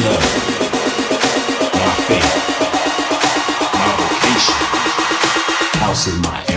My faith, my vocation, house is mine.